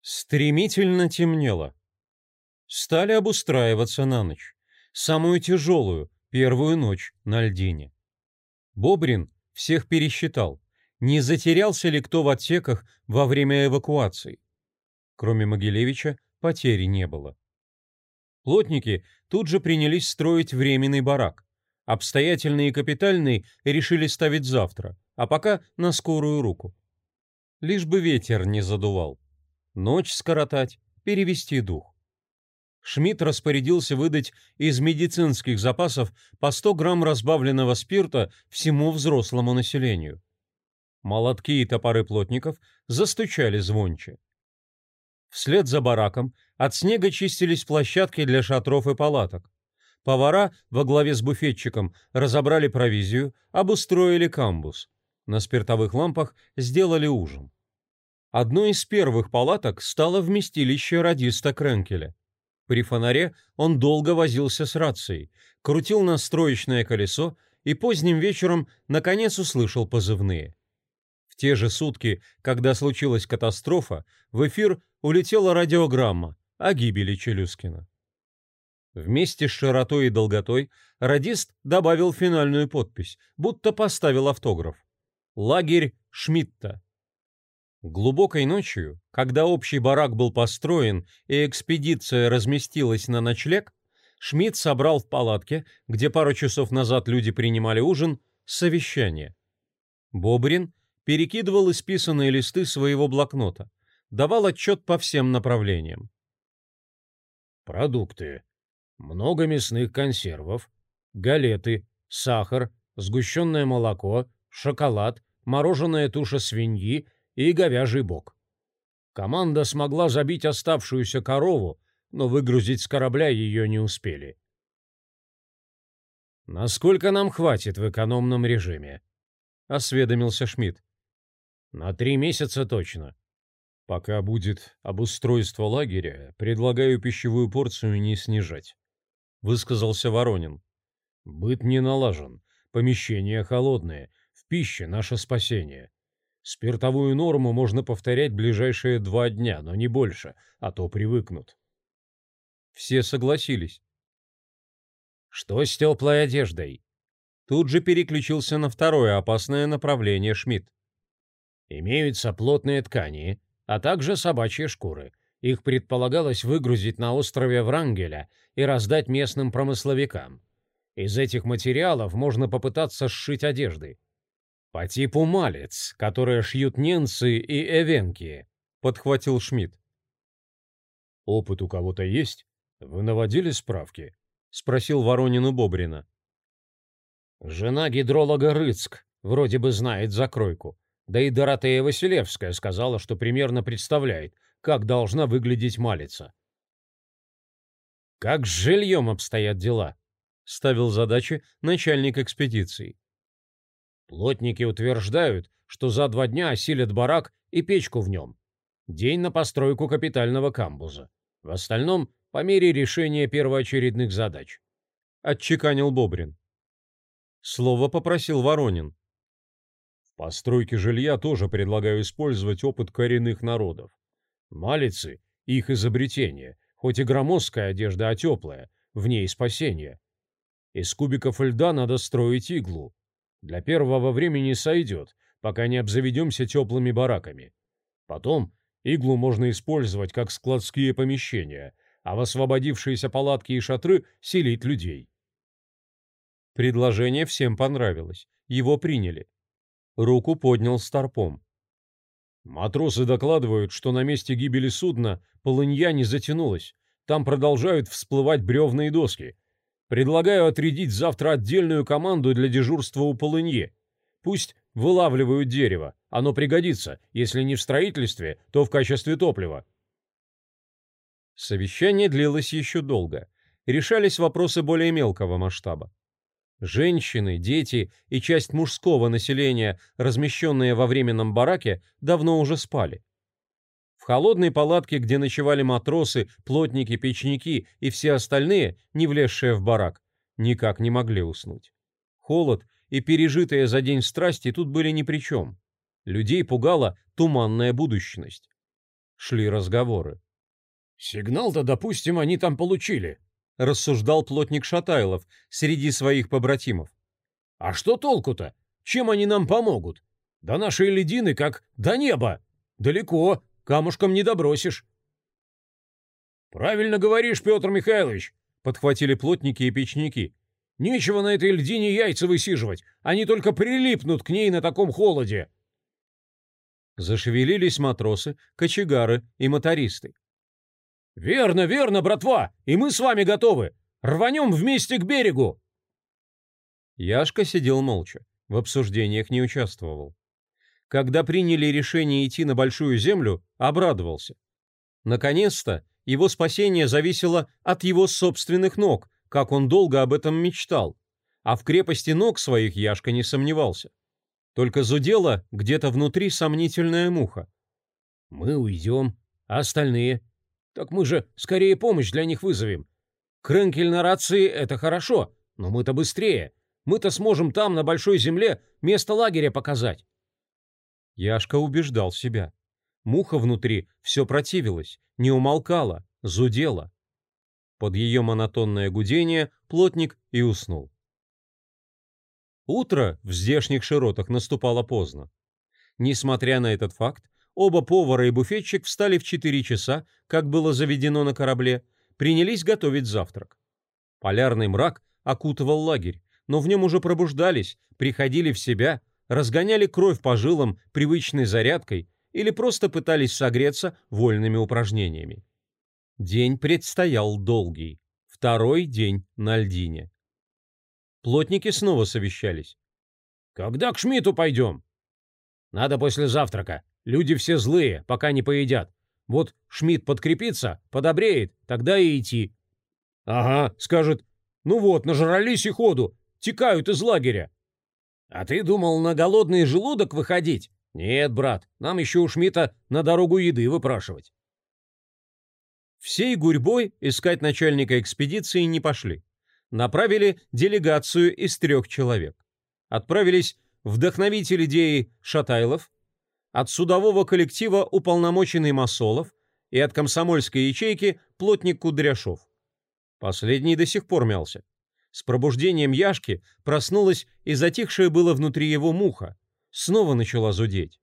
Стремительно темнело. Стали обустраиваться на ночь. Самую тяжелую, первую ночь на льдине. Бобрин всех пересчитал. Не затерялся ли кто в отсеках во время эвакуации? Кроме Могилевича, потери не было. Плотники тут же принялись строить временный барак. Обстоятельный и капитальный решили ставить завтра, а пока на скорую руку. Лишь бы ветер не задувал. Ночь скоротать, перевести дух. Шмидт распорядился выдать из медицинских запасов по 100 грамм разбавленного спирта всему взрослому населению. Молотки и топоры плотников застучали звонче. Вслед за бараком от снега чистились площадки для шатров и палаток. Повара во главе с буфетчиком разобрали провизию, обустроили камбус. На спиртовых лампах сделали ужин. Одной из первых палаток стало вместилище радиста Кренкеля. При фонаре он долго возился с рацией, крутил настроечное колесо и поздним вечером наконец услышал позывные. В те же сутки, когда случилась катастрофа, в эфир улетела радиограмма о гибели Челюскина. Вместе с широтой и долготой радист добавил финальную подпись, будто поставил автограф. Лагерь Шмидта. Глубокой ночью, когда общий барак был построен и экспедиция разместилась на ночлег, Шмидт собрал в палатке, где пару часов назад люди принимали ужин, совещание. Бобрин перекидывал исписанные листы своего блокнота, давал отчет по всем направлениям. Продукты. Много мясных консервов, галеты, сахар, сгущенное молоко, шоколад, мороженая туша свиньи и говяжий бок. Команда смогла забить оставшуюся корову, но выгрузить с корабля ее не успели. «Насколько нам хватит в экономном режиме?» — осведомился Шмидт. «На три месяца точно. Пока будет обустройство лагеря, предлагаю пищевую порцию не снижать», — высказался Воронин. «Быт не налажен, помещения холодные, в пище наше спасение. Спиртовую норму можно повторять ближайшие два дня, но не больше, а то привыкнут. Все согласились. Что с теплой одеждой? Тут же переключился на второе опасное направление Шмидт. Имеются плотные ткани, а также собачьи шкуры. Их предполагалось выгрузить на острове Врангеля и раздать местным промысловикам. Из этих материалов можно попытаться сшить одежды. По типу малец, которые шьют ненцы и эвенки, подхватил Шмидт. Опыт у кого-то есть? Вы наводили справки? спросил Воронин Бобрина. Жена гидролога Рыцк вроде бы знает закройку. Да и Доротея Василевская сказала, что примерно представляет, как должна выглядеть малица. «Как с жильем обстоят дела?» — ставил задачи начальник экспедиции. Плотники утверждают, что за два дня осилят барак и печку в нем. День на постройку капитального камбуза. В остальном — по мере решения первоочередных задач. Отчеканил Бобрин. Слово попросил Воронин. В постройке жилья тоже предлагаю использовать опыт коренных народов. Малицы — их изобретение, хоть и громоздкая одежда, а теплая, в ней спасение. Из кубиков льда надо строить иглу, для первого времени сойдет, пока не обзаведемся теплыми бараками. Потом иглу можно использовать как складские помещения, а в освободившиеся палатки и шатры селить людей. Предложение всем понравилось, его приняли. Руку поднял Старпом. Матросы докладывают, что на месте гибели судна полынья не затянулась, там продолжают всплывать бревна и доски, Предлагаю отрядить завтра отдельную команду для дежурства у полынье. Пусть вылавливают дерево, оно пригодится, если не в строительстве, то в качестве топлива. Совещание длилось еще долго. Решались вопросы более мелкого масштаба. Женщины, дети и часть мужского населения, размещенные во временном бараке, давно уже спали холодной палатке, где ночевали матросы, плотники, печники и все остальные, не влезшие в барак, никак не могли уснуть. Холод и пережитые за день страсти тут были ни при чем. Людей пугала туманная будущность. шли разговоры. «Сигнал-то, допустим, они там получили», — рассуждал плотник Шатайлов среди своих побратимов. «А что толку-то? Чем они нам помогут? До нашей ледины как до неба. Далеко, камушком не добросишь». «Правильно говоришь, Петр Михайлович», — подхватили плотники и печники. «Нечего на этой льдине яйца высиживать, они только прилипнут к ней на таком холоде». Зашевелились матросы, кочегары и мотористы. «Верно, верно, братва, и мы с вами готовы. Рванем вместе к берегу!» Яшка сидел молча, в обсуждениях не участвовал. Когда приняли решение идти на Большую Землю, обрадовался. Наконец-то его спасение зависело от его собственных ног, как он долго об этом мечтал. А в крепости ног своих Яшка не сомневался. Только зудела где-то внутри сомнительная муха. «Мы уйдем, а остальные? Так мы же скорее помощь для них вызовем. Кренкель на рации — это хорошо, но мы-то быстрее. Мы-то сможем там, на Большой Земле, место лагеря показать». Яшка убеждал себя. Муха внутри все противилась, не умолкала, зудела. Под ее монотонное гудение плотник и уснул. Утро в здешних широтах наступало поздно. Несмотря на этот факт, оба повара и буфетчик встали в 4 часа, как было заведено на корабле, принялись готовить завтрак. Полярный мрак окутывал лагерь, но в нем уже пробуждались, приходили в себя, разгоняли кровь по жилам привычной зарядкой или просто пытались согреться вольными упражнениями. День предстоял долгий, второй день на льдине. Плотники снова совещались. «Когда к Шмидту пойдем?» «Надо после завтрака. Люди все злые, пока не поедят. Вот Шмидт подкрепится, подобреет, тогда и идти». «Ага, скажет, ну вот, нажрались и ходу, текают из лагеря». «А ты думал на голодный желудок выходить?» «Нет, брат, нам еще у Шмидта на дорогу еды выпрашивать». Всей гурьбой искать начальника экспедиции не пошли направили делегацию из трех человек. Отправились вдохновитель идеи Шатайлов, от судового коллектива уполномоченный Масолов и от комсомольской ячейки плотник Кудряшов. Последний до сих пор мялся. С пробуждением Яшки проснулась и затихшая было внутри его муха. Снова начала зудеть.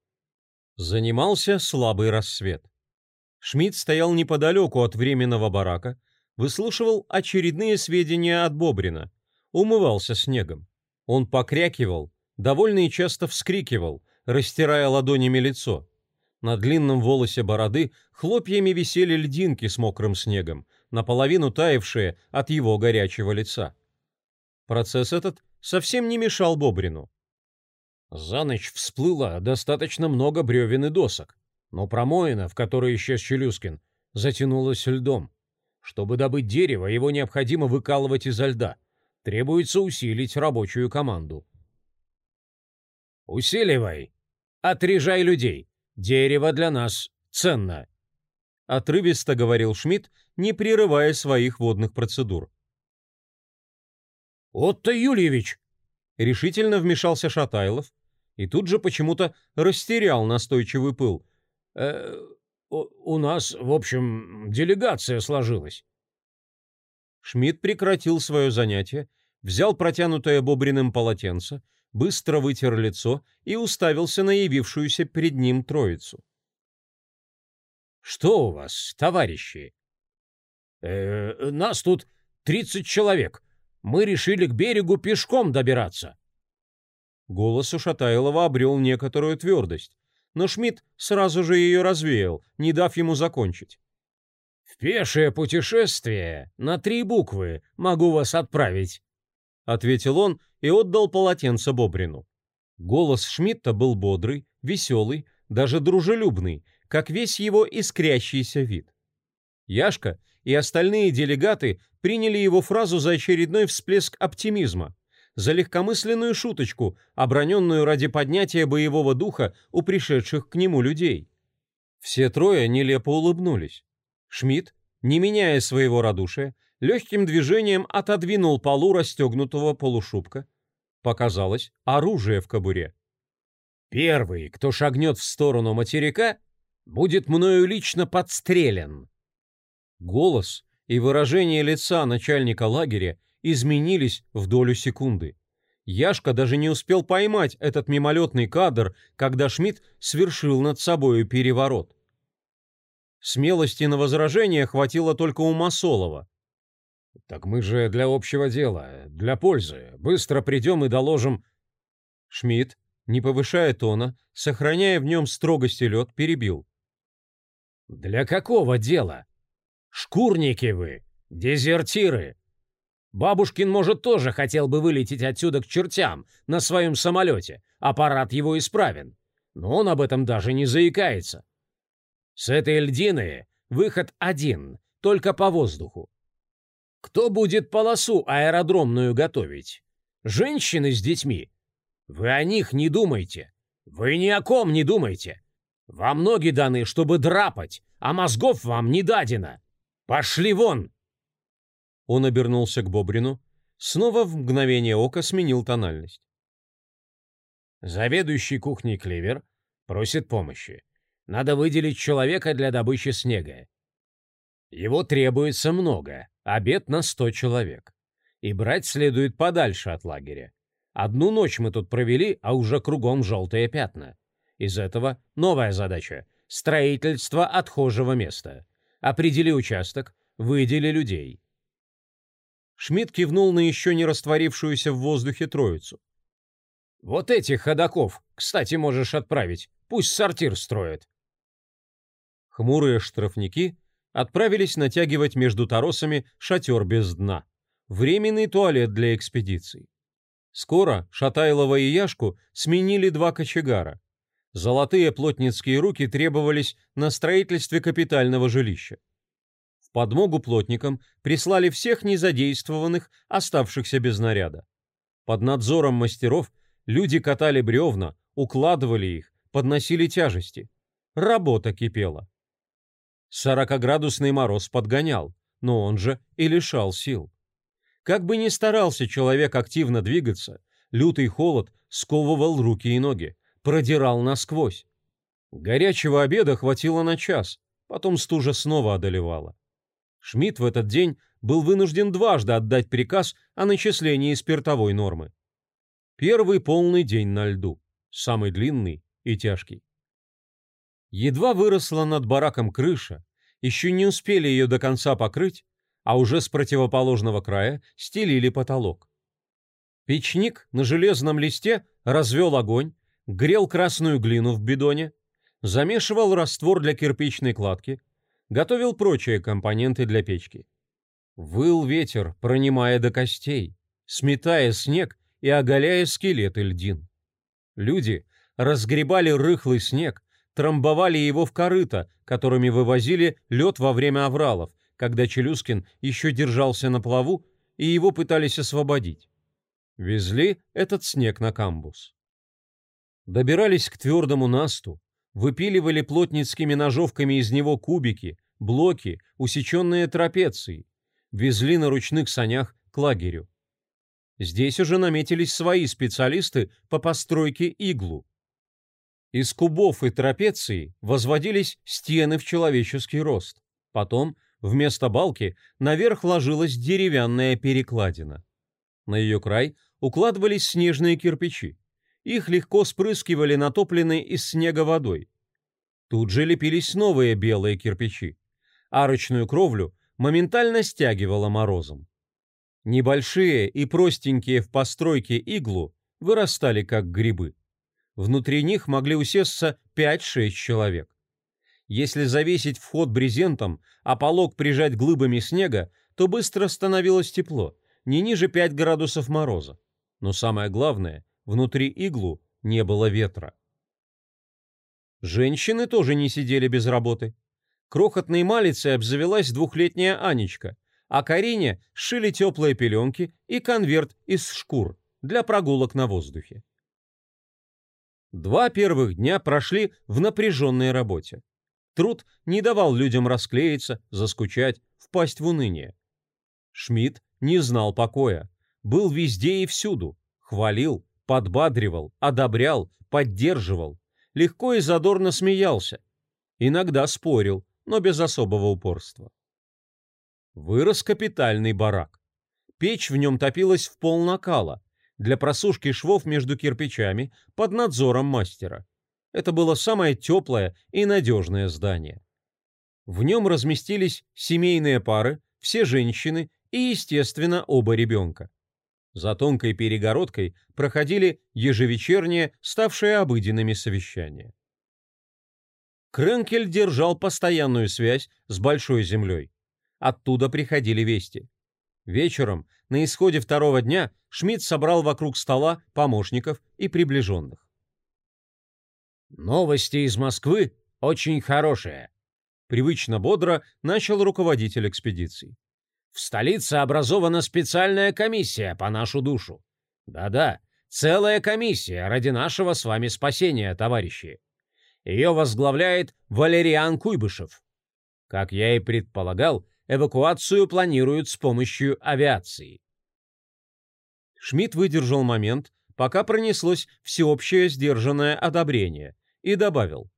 Занимался слабый рассвет. Шмидт стоял неподалеку от временного барака, выслушивал очередные сведения от Бобрина, умывался снегом. Он покрякивал, довольно и часто вскрикивал, растирая ладонями лицо. На длинном волосе бороды хлопьями висели льдинки с мокрым снегом, наполовину таявшие от его горячего лица. Процесс этот совсем не мешал Бобрину. За ночь всплыло достаточно много бревен и досок, но промоина, в которой исчез Челюскин, затянулась льдом. Чтобы добыть дерево, его необходимо выкалывать изо льда. Требуется усилить рабочую команду. «Усиливай! Отрежай людей! Дерево для нас ценно!» Отрывисто говорил Шмидт, не прерывая своих водных процедур. «Отто Юльевич!» Решительно вмешался Шатайлов и тут же почему-то растерял настойчивый пыл. «Э, у нас, в общем, делегация сложилась. Шмидт прекратил свое занятие, взял протянутое Бобриным полотенце, быстро вытер лицо и уставился на явившуюся перед ним троицу. «Что у вас, товарищи?» э, «Нас тут тридцать человек. Мы решили к берегу пешком добираться». Голос у Шатайлова обрел некоторую твердость но Шмидт сразу же ее развеял, не дав ему закончить. «В пешее путешествие на три буквы могу вас отправить», — ответил он и отдал полотенце Бобрину. Голос Шмидта был бодрый, веселый, даже дружелюбный, как весь его искрящийся вид. Яшка и остальные делегаты приняли его фразу за очередной всплеск оптимизма, за легкомысленную шуточку, оброненную ради поднятия боевого духа у пришедших к нему людей. Все трое нелепо улыбнулись. Шмидт, не меняя своего радушия, легким движением отодвинул полу расстегнутого полушубка. Показалось оружие в кобуре. «Первый, кто шагнет в сторону материка, будет мною лично подстрелен». Голос и выражение лица начальника лагеря изменились в долю секунды. Яшка даже не успел поймать этот мимолетный кадр, когда Шмидт свершил над собою переворот. Смелости на возражение хватило только у Масолова. «Так мы же для общего дела, для пользы. Быстро придем и доложим...» Шмидт, не повышая тона, сохраняя в нем строгость и лед, перебил. «Для какого дела? Шкурники вы, дезертиры. Бабушкин, может, тоже хотел бы вылететь отсюда к чертям на своем самолете. Аппарат его исправен. Но он об этом даже не заикается. С этой льдины выход один, только по воздуху. Кто будет полосу аэродромную готовить? Женщины с детьми. Вы о них не думайте. Вы ни о ком не думайте. Вам ноги даны, чтобы драпать, а мозгов вам не дадено. Пошли вон!» Он обернулся к Бобрину, снова в мгновение ока сменил тональность. Заведующий кухней Кливер просит помощи. Надо выделить человека для добычи снега. Его требуется много, обед на сто человек. И брать следует подальше от лагеря. Одну ночь мы тут провели, а уже кругом желтые пятна. Из этого новая задача — строительство отхожего места. Определи участок, выдели людей. Шмидт кивнул на еще не растворившуюся в воздухе троицу. «Вот этих ходаков, кстати, можешь отправить. Пусть сортир строят». Хмурые штрафники отправились натягивать между торосами шатер без дна. Временный туалет для экспедиций. Скоро Шатайлова и Яшку сменили два кочегара. Золотые плотницкие руки требовались на строительстве капитального жилища подмогу плотникам прислали всех незадействованных, оставшихся без наряда. Под надзором мастеров люди катали бревна, укладывали их, подносили тяжести. Работа кипела. Сорокоградусный мороз подгонял, но он же и лишал сил. Как бы ни старался человек активно двигаться, лютый холод сковывал руки и ноги, продирал насквозь. Горячего обеда хватило на час, потом стужа снова одолевала. Шмидт в этот день был вынужден дважды отдать приказ о начислении спиртовой нормы. Первый полный день на льду, самый длинный и тяжкий. Едва выросла над бараком крыша, еще не успели ее до конца покрыть, а уже с противоположного края стелили потолок. Печник на железном листе развел огонь, грел красную глину в бидоне, замешивал раствор для кирпичной кладки, готовил прочие компоненты для печки. Выл ветер, пронимая до костей, сметая снег и оголяя скелеты льдин. Люди разгребали рыхлый снег, трамбовали его в корыто, которыми вывозили лед во время авралов, когда Челюскин еще держался на плаву, и его пытались освободить. Везли этот снег на камбус. Добирались к твердому насту, выпиливали плотницкими ножовками из него кубики, блоки, усеченные трапеции, везли на ручных санях к лагерю. Здесь уже наметились свои специалисты по постройке иглу. Из кубов и трапеции возводились стены в человеческий рост. Потом, вместо балки, наверх ложилась деревянная перекладина. На ее край укладывались снежные кирпичи. Их легко спрыскивали натопленной из снега водой. Тут же лепились новые белые кирпичи. Арочную кровлю моментально стягивало морозом. Небольшие и простенькие в постройке иглу вырастали как грибы. Внутри них могли усесться 5-6 человек. Если завесить вход брезентом, а полог прижать глыбами снега, то быстро становилось тепло, не ниже 5 градусов мороза. Но самое главное, Внутри иглу не было ветра. Женщины тоже не сидели без работы. Крохотной малицей обзавелась двухлетняя Анечка, а Карине сшили теплые пеленки и конверт из шкур для прогулок на воздухе. Два первых дня прошли в напряженной работе. Труд не давал людям расклеиться, заскучать, впасть в уныние. Шмидт не знал покоя, был везде и всюду, хвалил, подбадривал, одобрял, поддерживал, легко и задорно смеялся. Иногда спорил, но без особого упорства. Вырос капитальный барак. Печь в нем топилась в пол накала, для просушки швов между кирпичами под надзором мастера. Это было самое теплое и надежное здание. В нем разместились семейные пары, все женщины и, естественно, оба ребенка. За тонкой перегородкой проходили ежевечерние, ставшие обыденными совещания. Кренкель держал постоянную связь с Большой Землей. Оттуда приходили вести. Вечером, на исходе второго дня, Шмидт собрал вокруг стола помощников и приближенных. «Новости из Москвы очень хорошие», — привычно бодро начал руководитель экспедиции. «В столице образована специальная комиссия по нашу душу. Да-да, целая комиссия ради нашего с вами спасения, товарищи. Ее возглавляет Валериан Куйбышев. Как я и предполагал, эвакуацию планируют с помощью авиации. Шмидт выдержал момент, пока пронеслось всеобщее сдержанное одобрение, и добавил.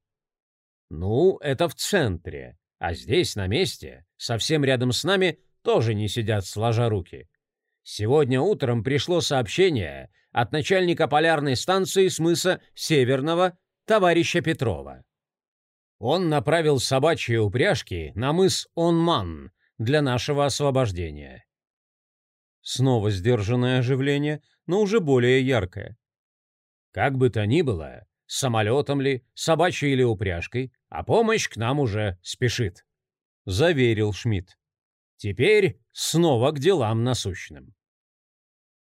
«Ну, это в центре, а здесь, на месте, совсем рядом с нами, тоже не сидят сложа руки. Сегодня утром пришло сообщение от начальника полярной станции с мыса Северного, товарища Петрова. Он направил собачьи упряжки на мыс Онман для нашего освобождения. Снова сдержанное оживление, но уже более яркое. Как бы то ни было, самолетом ли, собачьей или упряжкой, а помощь к нам уже спешит, — заверил Шмидт. Теперь снова к делам насущным.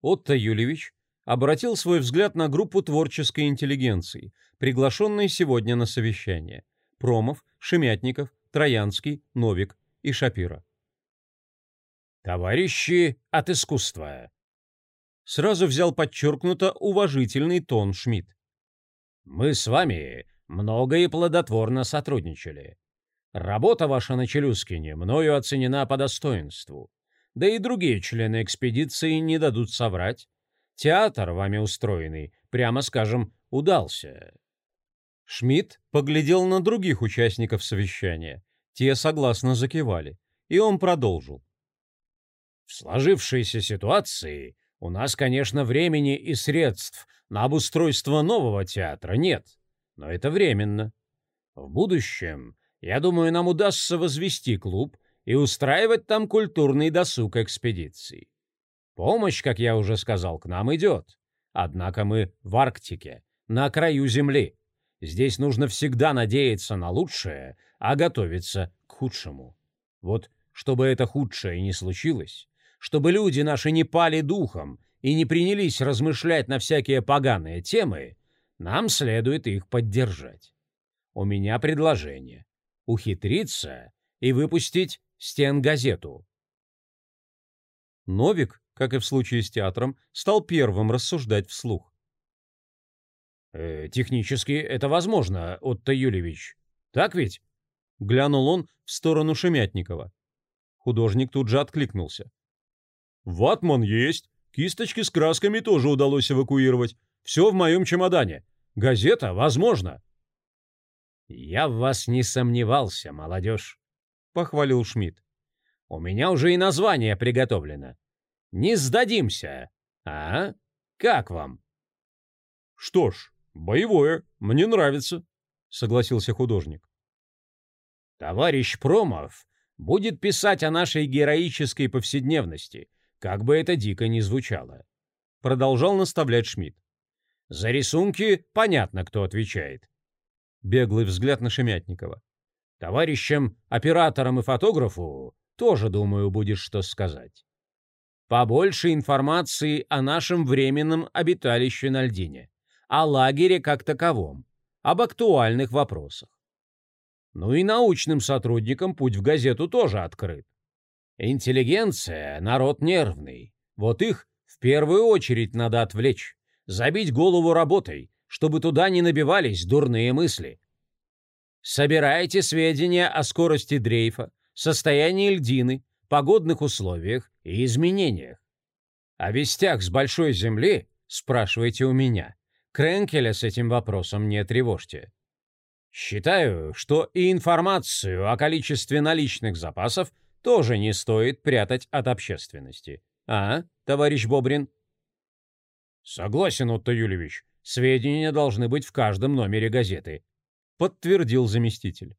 Отто Юлевич обратил свой взгляд на группу творческой интеллигенции, приглашенной сегодня на совещание. Промов, Шемятников, Троянский, Новик и Шапира. «Товарищи от искусства!» Сразу взял подчеркнуто уважительный тон Шмидт. «Мы с вами много и плодотворно сотрудничали. Работа ваша на Челюскине мною оценена по достоинству. Да и другие члены экспедиции не дадут соврать. Театр, вами устроенный, прямо скажем, удался». Шмидт поглядел на других участников совещания. Те согласно закивали, и он продолжил. В сложившейся ситуации у нас, конечно, времени и средств на обустройство нового театра нет, но это временно. В будущем, я думаю, нам удастся возвести клуб и устраивать там культурный досуг экспедиции. Помощь, как я уже сказал, к нам идет. Однако мы в Арктике, на краю Земли. Здесь нужно всегда надеяться на лучшее, а готовиться к худшему. Вот чтобы это худшее не случилось, чтобы люди наши не пали духом и не принялись размышлять на всякие поганые темы, нам следует их поддержать. У меня предложение — ухитриться и выпустить стенгазету. Новик, как и в случае с театром, стал первым рассуждать вслух. «Э, «Технически это возможно, Отто Юлевич. Так ведь?» Глянул он в сторону Шемятникова. Художник тут же откликнулся. Ватман есть. Кисточки с красками тоже удалось эвакуировать. Все в моем чемодане. Газета, возможно. Я в вас не сомневался, молодежь, похвалил Шмидт. У меня уже и название приготовлено. Не сдадимся. А? Как вам? Что ж, боевое, мне нравится, согласился художник. Товарищ Промов будет писать о нашей героической повседневности — как бы это дико ни звучало. Продолжал наставлять Шмидт. За рисунки понятно, кто отвечает. Беглый взгляд на Шемятникова. Товарищам, операторам и фотографу тоже, думаю, будешь что сказать. Побольше информации о нашем временном обиталище на льдине, о лагере как таковом, об актуальных вопросах. Ну и научным сотрудникам путь в газету тоже открыт. Интеллигенция — народ нервный. Вот их в первую очередь надо отвлечь, забить голову работой, чтобы туда не набивались дурные мысли. Собирайте сведения о скорости дрейфа, состоянии льдины, погодных условиях и изменениях. О вестях с большой земли спрашивайте у меня. Кренкеля с этим вопросом не тревожьте. Считаю, что и информацию о количестве наличных запасов тоже не стоит прятать от общественности. А, товарищ Бобрин? Согласен, Отто Юлевич. Сведения должны быть в каждом номере газеты, подтвердил заместитель.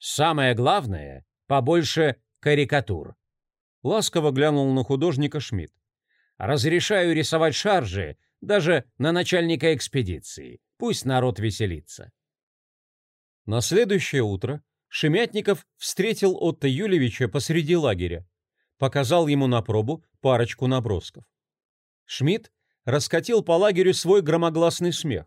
Самое главное — побольше карикатур. Ласково глянул на художника Шмидт. Разрешаю рисовать шаржи даже на начальника экспедиции. Пусть народ веселится. На следующее утро Шемятников встретил Отто Юлевича посреди лагеря, показал ему на пробу парочку набросков. Шмидт раскатил по лагерю свой громогласный смех.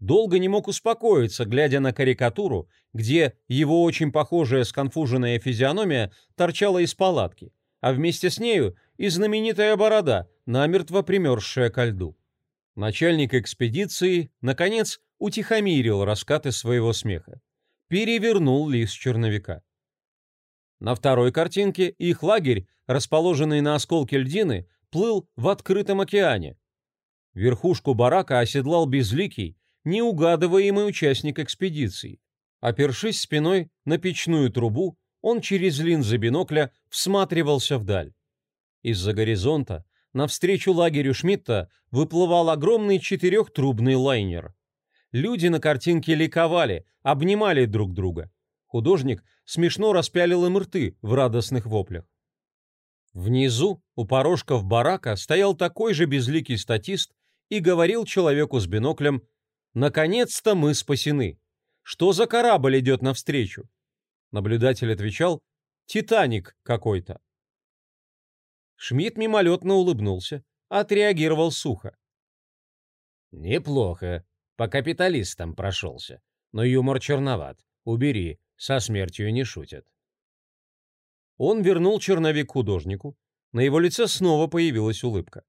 Долго не мог успокоиться, глядя на карикатуру, где его очень похожая сконфуженная физиономия торчала из палатки, а вместе с нею и знаменитая борода, намертво примерзшая ко льду. Начальник экспедиции, наконец, утихомирил раскаты своего смеха. Перевернул лист черновика. На второй картинке их лагерь, расположенный на осколке льдины, плыл в открытом океане. Верхушку барака оседлал безликий, неугадываемый участник экспедиции. Опершись спиной на печную трубу, он через линзы бинокля всматривался вдаль. Из-за горизонта навстречу лагерю Шмидта выплывал огромный четырехтрубный лайнер. Люди на картинке ликовали, обнимали друг друга. Художник смешно распялил им рты в радостных воплях. Внизу, у порожков барака, стоял такой же безликий статист и говорил человеку с биноклем «Наконец-то мы спасены! Что за корабль идет навстречу?» Наблюдатель отвечал «Титаник какой-то». Шмидт мимолетно улыбнулся, отреагировал сухо. «Неплохо. По капиталистам прошелся. Но юмор черноват. Убери, со смертью не шутят». Он вернул черновик художнику. На его лице снова появилась улыбка.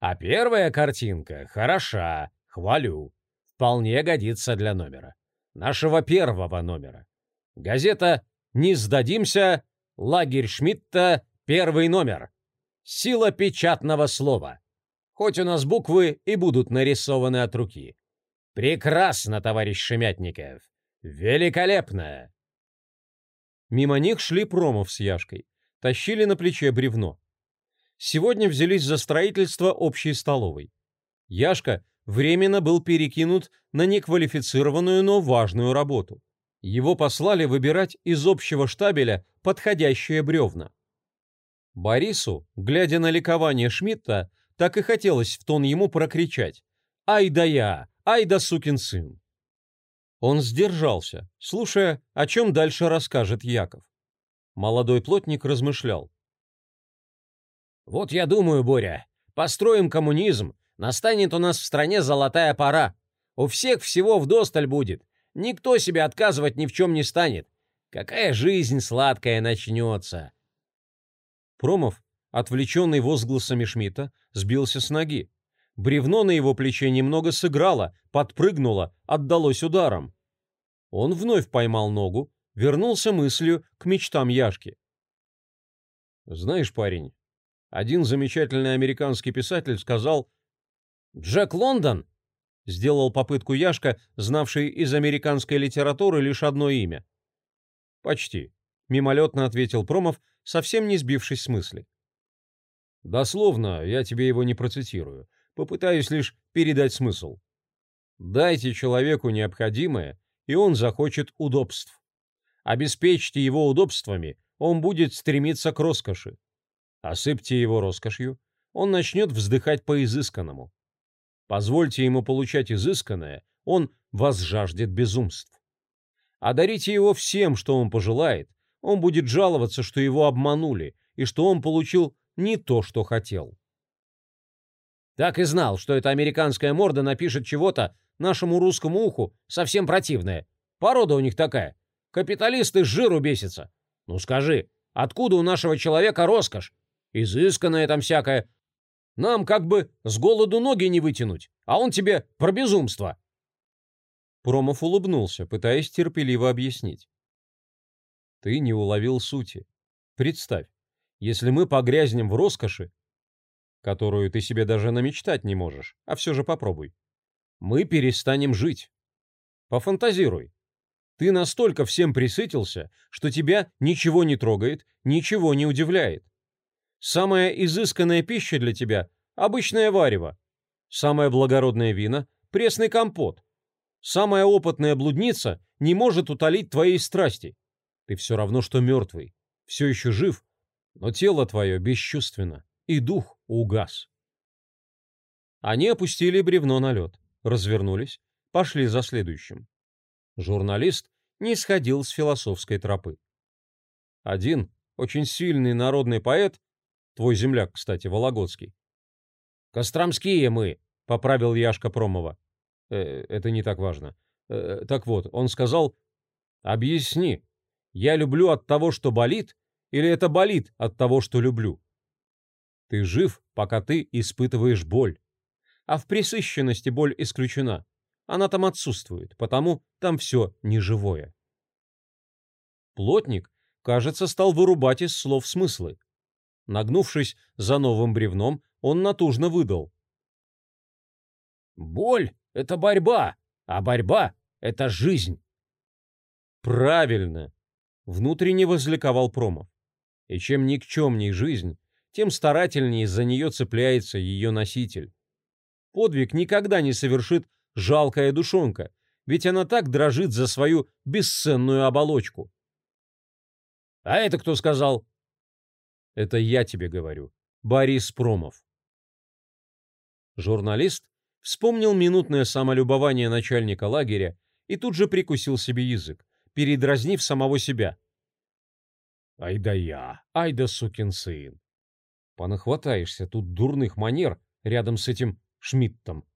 «А первая картинка хороша, хвалю. Вполне годится для номера. Нашего первого номера. Газета «Не сдадимся», лагерь Шмидта, первый номер. Сила печатного слова. Хоть у нас буквы и будут нарисованы от руки. Прекрасно, товарищ Шемятников. Великолепно. Мимо них шли Промов с Яшкой. Тащили на плече бревно. Сегодня взялись за строительство общей столовой. Яшка временно был перекинут на неквалифицированную, но важную работу. Его послали выбирать из общего штабеля подходящие бревна. Борису, глядя на ликование Шмидта, так и хотелось в тон ему прокричать «Ай да я! Ай да сукин сын!» Он сдержался, слушая, о чем дальше расскажет Яков. Молодой плотник размышлял. «Вот я думаю, Боря, построим коммунизм, настанет у нас в стране золотая пора. У всех всего вдосталь будет. Никто себе отказывать ни в чем не станет. Какая жизнь сладкая начнется!» Промов, отвлеченный возгласами Шмидта, сбился с ноги. Бревно на его плече немного сыграло, подпрыгнуло, отдалось ударом. Он вновь поймал ногу, вернулся мыслью к мечтам Яшки. «Знаешь, парень, один замечательный американский писатель сказал...» «Джек Лондон?» — сделал попытку Яшка, знавший из американской литературы лишь одно имя. «Почти», — мимолетно ответил Промов, совсем не сбившись с мысли. Дословно я тебе его не процитирую, попытаюсь лишь передать смысл. Дайте человеку необходимое, и он захочет удобств. Обеспечьте его удобствами, он будет стремиться к роскоши. Осыпьте его роскошью, он начнет вздыхать по изысканному. Позвольте ему получать изысканное, он возжаждет безумств. Одарите его всем, что он пожелает, он будет жаловаться, что его обманули и что он получил не то, что хотел. Так и знал, что эта американская морда напишет чего-то нашему русскому уху совсем противное. Порода у них такая. Капиталисты с жиру бесятся. Ну скажи, откуда у нашего человека роскошь? Изысканная там всякая. Нам как бы с голоду ноги не вытянуть, а он тебе про безумство. Промов улыбнулся, пытаясь терпеливо объяснить. Ты не уловил сути. Представь, если мы погрязнем в роскоши, которую ты себе даже намечтать не можешь, а все же попробуй, мы перестанем жить. Пофантазируй. Ты настолько всем присытился, что тебя ничего не трогает, ничего не удивляет. Самая изысканная пища для тебя – обычное варево. Самое благородное вино – пресный компот. Самая опытная блудница не может утолить твоей страсти. Ты все равно, что мертвый. Все еще жив, но тело твое бесчувственно, и дух угас. Они опустили бревно на лед, развернулись, пошли за следующим. Журналист не сходил с философской тропы. Один, очень сильный народный поэт, твой земляк, кстати, Вологодский. «Костромские мы», — поправил Яшка Промова. Э, это не так важно. Э, так вот, он сказал, объясни, я люблю от того, что болит, или это болит от того, что люблю? Ты жив, пока ты испытываешь боль. А в пресыщенности боль исключена. Она там отсутствует, потому там все неживое. Плотник, кажется, стал вырубать из слов смыслы. Нагнувшись за новым бревном, он натужно выдал. «Боль — это борьба, а борьба — это жизнь». «Правильно!» — внутренне возликовал Промов. И чем никчемней жизнь, тем старательнее за нее цепляется ее носитель. Подвиг никогда не совершит жалкая душонка, ведь она так дрожит за свою бесценную оболочку. «А это кто сказал?» «Это я тебе говорю, Борис Промов». Журналист вспомнил минутное самолюбование начальника лагеря и тут же прикусил себе язык, передразнив самого себя. «Ай да я, ай да сукин сын! Понахватаешься тут дурных манер рядом с этим Шмидтом.